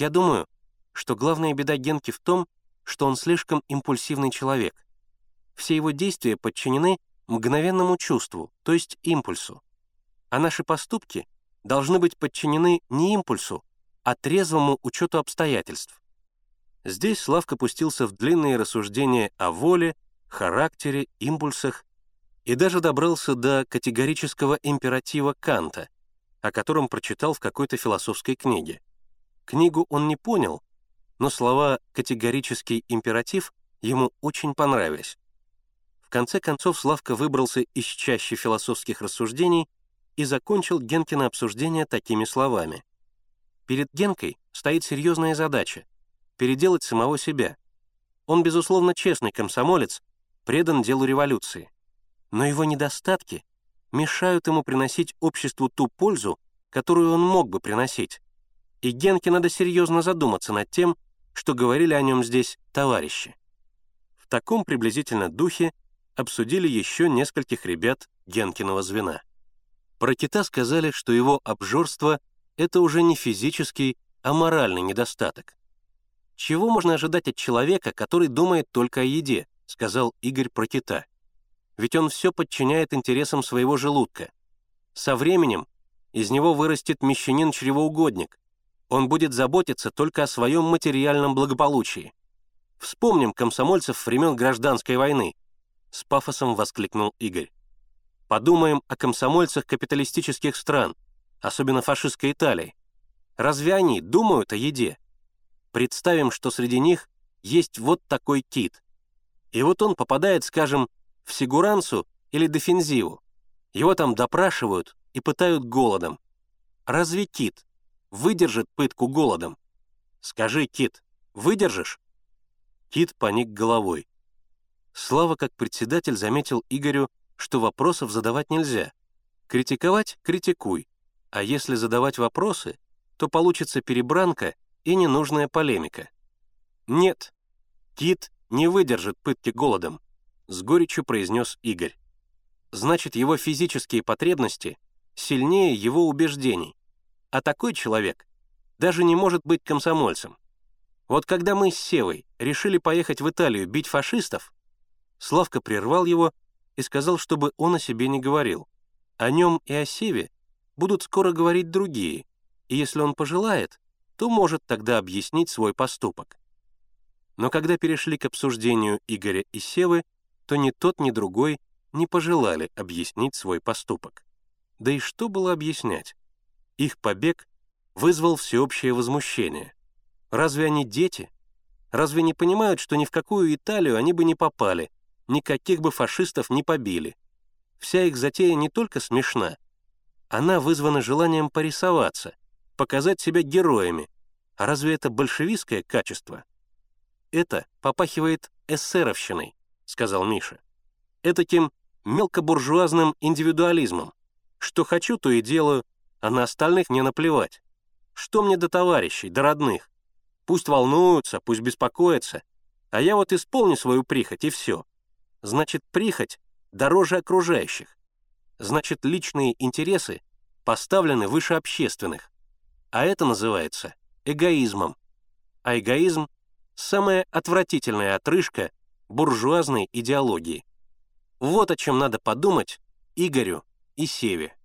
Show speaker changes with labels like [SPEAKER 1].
[SPEAKER 1] Я думаю, что главная беда Генки в том, что он слишком импульсивный человек. Все его действия подчинены мгновенному чувству, то есть импульсу. А наши поступки должны быть подчинены не импульсу, а трезвому учету обстоятельств. Здесь Славка пустился в длинные рассуждения о воле, характере, импульсах и даже добрался до категорического императива Канта, о котором прочитал в какой-то философской книге. Книгу он не понял, но слова «категорический императив» ему очень понравились. В конце концов Славка выбрался из чаще философских рассуждений и закончил Генкино обсуждение такими словами. Перед Генкой стоит серьезная задача — переделать самого себя. Он, безусловно, честный комсомолец, предан делу революции. Но его недостатки мешают ему приносить обществу ту пользу, которую он мог бы приносить. И Генке надо серьезно задуматься над тем, что говорили о нем здесь товарищи. В таком приблизительно духе обсудили еще нескольких ребят Генкиного звена. Про кита сказали, что его обжорство — это уже не физический, а моральный недостаток. «Чего можно ожидать от человека, который думает только о еде?» — сказал Игорь про кита. «Ведь он все подчиняет интересам своего желудка. Со временем из него вырастет мещанин-чревоугодник. Он будет заботиться только о своем материальном благополучии. Вспомним комсомольцев времен гражданской войны», — с пафосом воскликнул Игорь. Подумаем о комсомольцах капиталистических стран, особенно фашистской Италии. Разве они думают о еде? Представим, что среди них есть вот такой кит. И вот он попадает, скажем, в Сигурансу или Дефензиву. Его там допрашивают и пытают голодом. Разве кит выдержит пытку голодом? Скажи, кит, выдержишь? Кит поник головой. Слава, как председатель, заметил Игорю, что вопросов задавать нельзя. Критиковать — критикуй, а если задавать вопросы, то получится перебранка и ненужная полемика. Нет, кит не выдержит пытки голодом, с горечью произнес Игорь. Значит, его физические потребности сильнее его убеждений, а такой человек даже не может быть комсомольцем. Вот когда мы с Севой решили поехать в Италию бить фашистов, Славка прервал его и сказал, чтобы он о себе не говорил. О нем и о Севе будут скоро говорить другие, и если он пожелает, то может тогда объяснить свой поступок. Но когда перешли к обсуждению Игоря и Севы, то ни тот, ни другой не пожелали объяснить свой поступок. Да и что было объяснять? Их побег вызвал всеобщее возмущение. Разве они дети? Разве не понимают, что ни в какую Италию они бы не попали, никаких бы фашистов не побили. Вся их затея не только смешна, она вызвана желанием порисоваться, показать себя героями. А разве это большевистское качество? Это попахивает эсеровщиной, сказал Миша. Этаким мелкобуржуазным индивидуализмом. Что хочу, то и делаю, а на остальных не наплевать. Что мне до товарищей, до родных? Пусть волнуются, пусть беспокоятся, а я вот исполню свою прихоть, и все. Значит, прихоть дороже окружающих. Значит, личные интересы поставлены выше общественных. А это называется эгоизмом. А эгоизм — самая отвратительная отрыжка буржуазной идеологии. Вот о чем надо подумать Игорю и Севе.